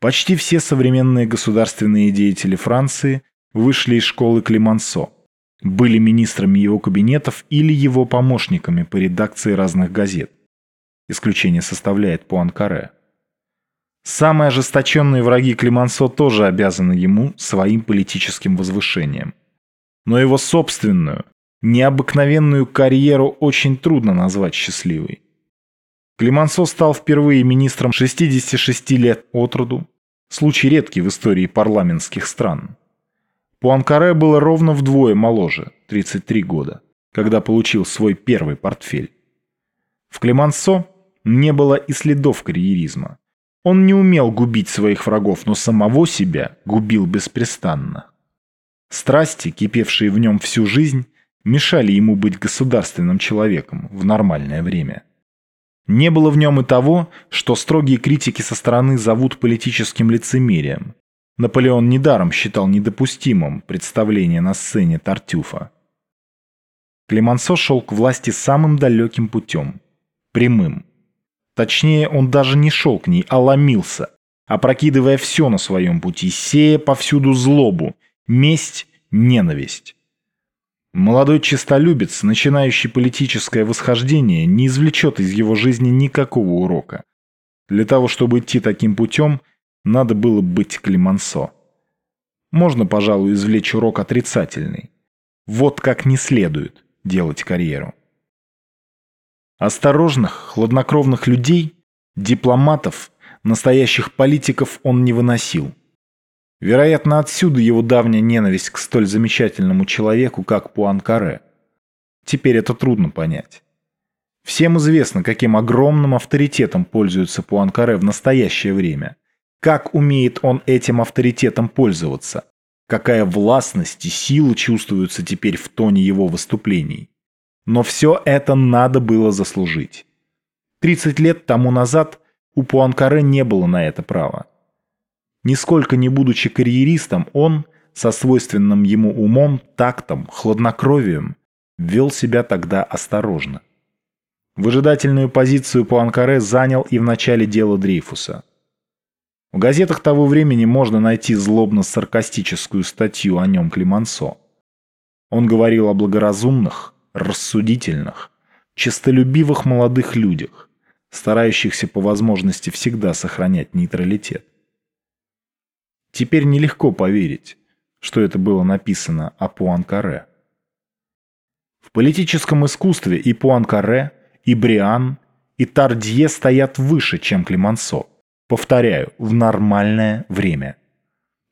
Почти все современные государственные деятели Франции вышли из школы Климансо, были министрами его кабинетов или его помощниками по редакции разных газет. Исключение составляет Пуанкаре. Самые ожесточенные враги Климансо тоже обязаны ему своим политическим возвышением. Но его собственную, необыкновенную карьеру очень трудно назвать счастливой. Климансо стал впервые министром 66 лет от роду, случай редкий в истории парламентских стран. Пуанкаре было ровно вдвое моложе, 33 года, когда получил свой первый портфель. В Климансо не было и следов карьеризма. Он не умел губить своих врагов, но самого себя губил беспрестанно. Страсти, кипевшие в нем всю жизнь, мешали ему быть государственным человеком в нормальное время. Не было в нем и того, что строгие критики со стороны зовут политическим лицемерием. Наполеон недаром считал недопустимым представление на сцене Тартюфа. Клемансо шел к власти самым далеким путем – прямым – Точнее, он даже не шел к ней, а ломился, опрокидывая все на своем пути, сея повсюду злобу, месть, ненависть. Молодой честолюбец, начинающий политическое восхождение, не извлечет из его жизни никакого урока. Для того, чтобы идти таким путем, надо было быть Климансо. Можно, пожалуй, извлечь урок отрицательный. Вот как не следует делать карьеру. Осторожных, хладнокровных людей, дипломатов, настоящих политиков он не выносил. Вероятно, отсюда его давняя ненависть к столь замечательному человеку, как Пуанкаре. Теперь это трудно понять. Всем известно, каким огромным авторитетом пользуется Пуанкаре в настоящее время. Как умеет он этим авторитетом пользоваться. Какая властность и сила чувствуются теперь в тоне его выступлений. Но все это надо было заслужить. 30 лет тому назад у Пуанкаре не было на это права. Нисколько не будучи карьеристом, он, со свойственным ему умом, тактом, хладнокровием, вел себя тогда осторожно. Выжидательную позицию Пуанкаре занял и в начале дела Дрейфуса. В газетах того времени можно найти злобно-саркастическую статью о нем Климансо. Он говорил о благоразумных, рассудительных, честолюбивых молодых людях, старающихся по возможности всегда сохранять нейтралитет. Теперь нелегко поверить, что это было написано о Пуанкаре. В политическом искусстве и Пуанкаре, и Бриан, и Тардье стоят выше, чем Климансо. Повторяю, в нормальное время.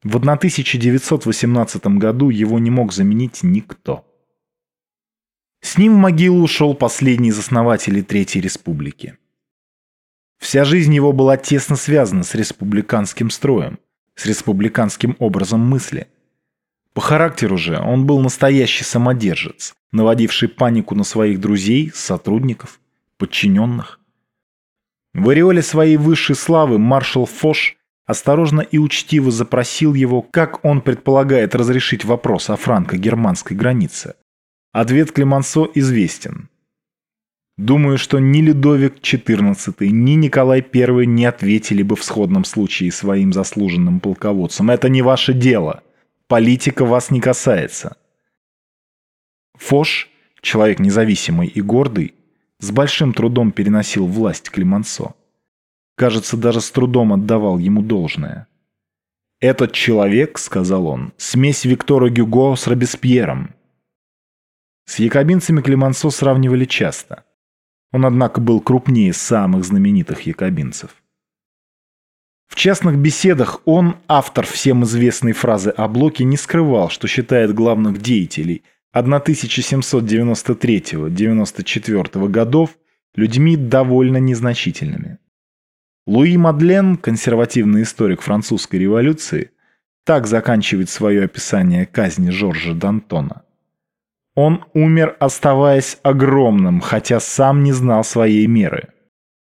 В 1918 году его не мог заменить никто. С ним в могилу ушел последний из основателей Третьей Республики. Вся жизнь его была тесно связана с республиканским строем, с республиканским образом мысли. По характеру же он был настоящий самодержец, наводивший панику на своих друзей, сотрудников, подчиненных. В ореоле своей высшей славы маршал Фош осторожно и учтиво запросил его, как он предполагает разрешить вопрос о франко-германской границе. Ответ Клемансо известен. Думаю, что ни Людовик XIV, ни Николай I не ответили бы в сходном случае своим заслуженным полководцам. Это не ваше дело. Политика вас не касается. Фош, человек независимый и гордый, с большим трудом переносил власть Клемансо. Кажется, даже с трудом отдавал ему должное. «Этот человек, — сказал он, — смесь Виктора Гюго с Робеспьером. С якобинцами Климансо сравнивали часто. Он, однако, был крупнее самых знаменитых якобинцев. В частных беседах он, автор всем известной фразы о Блоке, не скрывал, что считает главных деятелей 1793-94 годов людьми довольно незначительными. Луи Мадлен, консервативный историк французской революции, так заканчивает свое описание казни Жоржа Д'Антона. Он умер, оставаясь огромным, хотя сам не знал своей меры.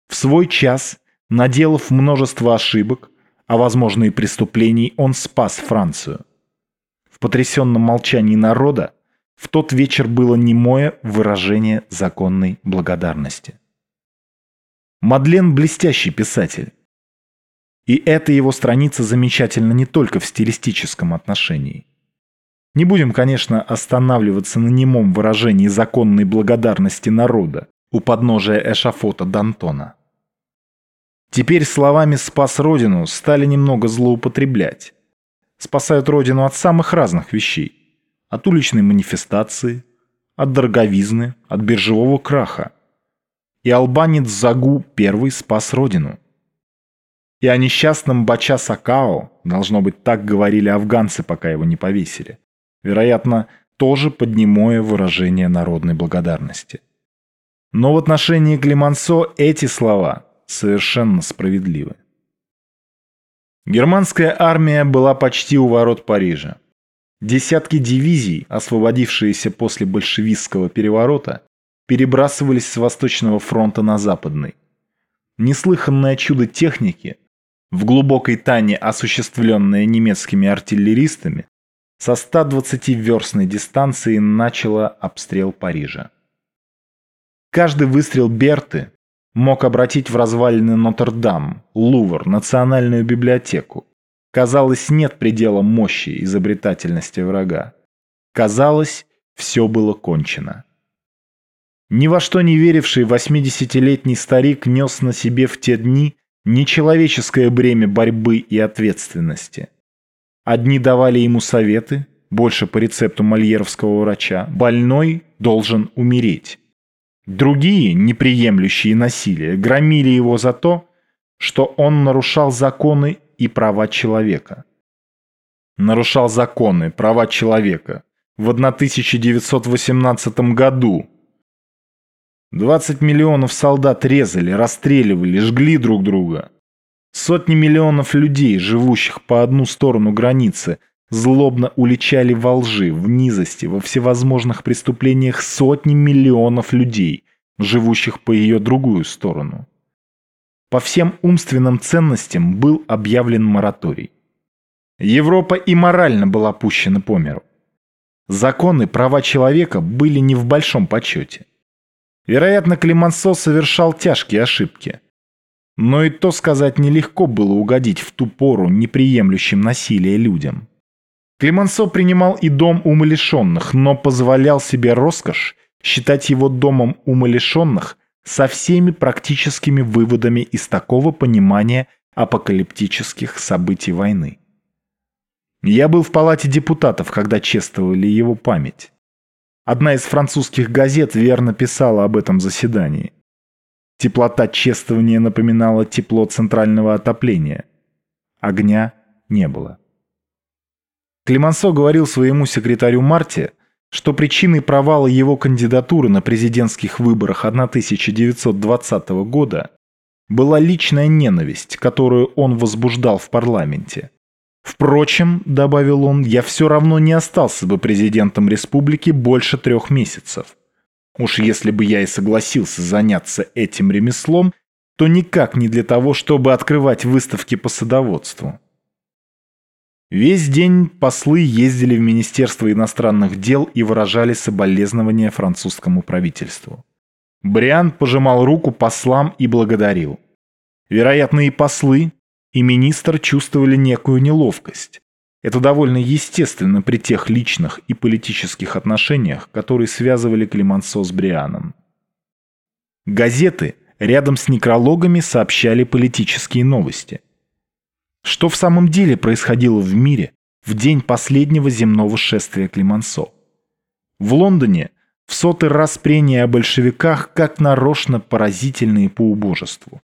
В свой час, наделав множество ошибок, а возможно и преступлений, он спас Францию. В потрясенном молчании народа в тот вечер было немое выражение законной благодарности. Мадлен – блестящий писатель. И эта его страница замечательна не только в стилистическом отношении. Не будем, конечно, останавливаться на немом выражении законной благодарности народа у подножия эшафота Д'Антона. Теперь словами «спас Родину» стали немного злоупотреблять. Спасают Родину от самых разных вещей. От уличной манифестации, от дороговизны, от биржевого краха. И албанец Загу первый спас Родину. И о несчастном Бача Сакао, должно быть, так говорили афганцы, пока его не повесили. Вероятно, тоже поднимое выражение народной благодарности. Но в отношении Климансо эти слова совершенно справедливы. Германская армия была почти у ворот Парижа. Десятки дивизий, освободившиеся после большевистского переворота, перебрасывались с Восточного фронта на Западный. Неслыханное чудо техники, в глубокой тане осуществленное немецкими артиллеристами, со 120-верстной дистанции начало обстрел Парижа. Каждый выстрел Берты мог обратить в развалины Нотр-Дам, Лувр, Национальную библиотеку. Казалось, нет предела мощи изобретательности врага. Казалось, все было кончено. Ни во что не веривший 80-летний старик нес на себе в те дни нечеловеческое бремя борьбы и ответственности. Одни давали ему советы, больше по рецепту мольеровского врача, больной должен умереть. Другие, неприемлющие насилие, громили его за то, что он нарушал законы и права человека. Нарушал законы, права человека. В 1918 году 20 миллионов солдат резали, расстреливали, жгли друг друга. Сотни миллионов людей, живущих по одну сторону границы, злобно уличали во лжи, в низости, во всевозможных преступлениях сотни миллионов людей, живущих по ее другую сторону. По всем умственным ценностям был объявлен мораторий. Европа и морально была пущена по миру. Законы права человека были не в большом почете. Вероятно, Климансо совершал тяжкие ошибки. Но и то сказать нелегко было угодить в ту пору неприемлющим насилие людям. Климансо принимал и дом умалишенных, но позволял себе роскошь считать его домом умалишенных со всеми практическими выводами из такого понимания апокалиптических событий войны. Я был в палате депутатов, когда чествовали его память. Одна из французских газет верно писала об этом заседании. Теплота чествования напоминала тепло центрального отопления. Огня не было. Климансо говорил своему секретарю Марте, что причиной провала его кандидатуры на президентских выборах 1920 года была личная ненависть, которую он возбуждал в парламенте. Впрочем, добавил он, я все равно не остался бы президентом республики больше трех месяцев. Уж если бы я и согласился заняться этим ремеслом, то никак не для того, чтобы открывать выставки по садоводству. Весь день послы ездили в Министерство иностранных дел и выражали соболезнования французскому правительству. Бриан пожимал руку послам и благодарил. Вероятно, и послы, и министр чувствовали некую неловкость. Это довольно естественно при тех личных и политических отношениях, которые связывали Климансо с Брианом. Газеты рядом с некрологами сообщали политические новости – что в самом деле происходило в мире в день последнего земного шествия Климансо? В Лондоне в сотый раз прения о большевиках как нарочно поразительные по убожеству.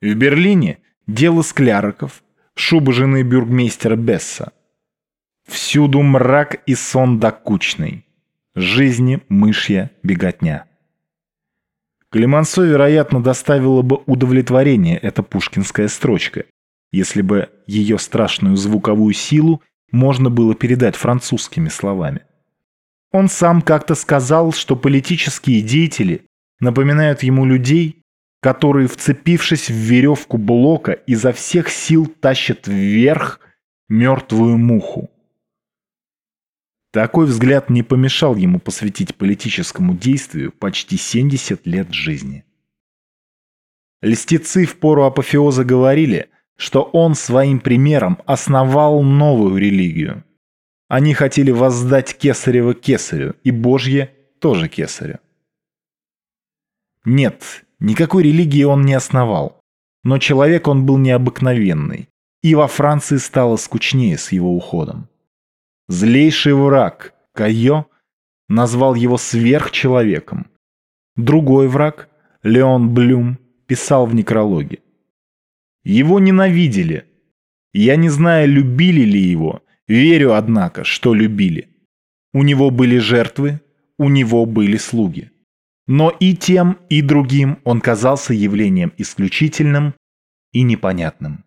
В Берлине дело скляроков, шуба жены бюргмейстера Бесса. Всюду мрак и сон докучный. Жизни мышья беготня. Климансо, вероятно, доставило бы удовлетворение эта пушкинская строчка, если бы ее страшную звуковую силу можно было передать французскими словами. Он сам как-то сказал, что политические деятели напоминают ему людей, которые, вцепившись в веревку блока, изо всех сил тащат вверх мертвую муху. Такой взгляд не помешал ему посвятить политическому действию почти 70 лет жизни. Льстецы в пору апофеоза говорили, что он своим примером основал новую религию. Они хотели воздать Кесарева Кесарю и Божье тоже Кесарю. Нет, никакой религии он не основал. Но человек он был необыкновенный, и во Франции стало скучнее с его уходом. Злейший враг, Кайо, назвал его сверхчеловеком. Другой враг, Леон Блюм, писал в некрологе. Его ненавидели. Я не знаю, любили ли его, верю, однако, что любили. У него были жертвы, у него были слуги. Но и тем, и другим он казался явлением исключительным и непонятным.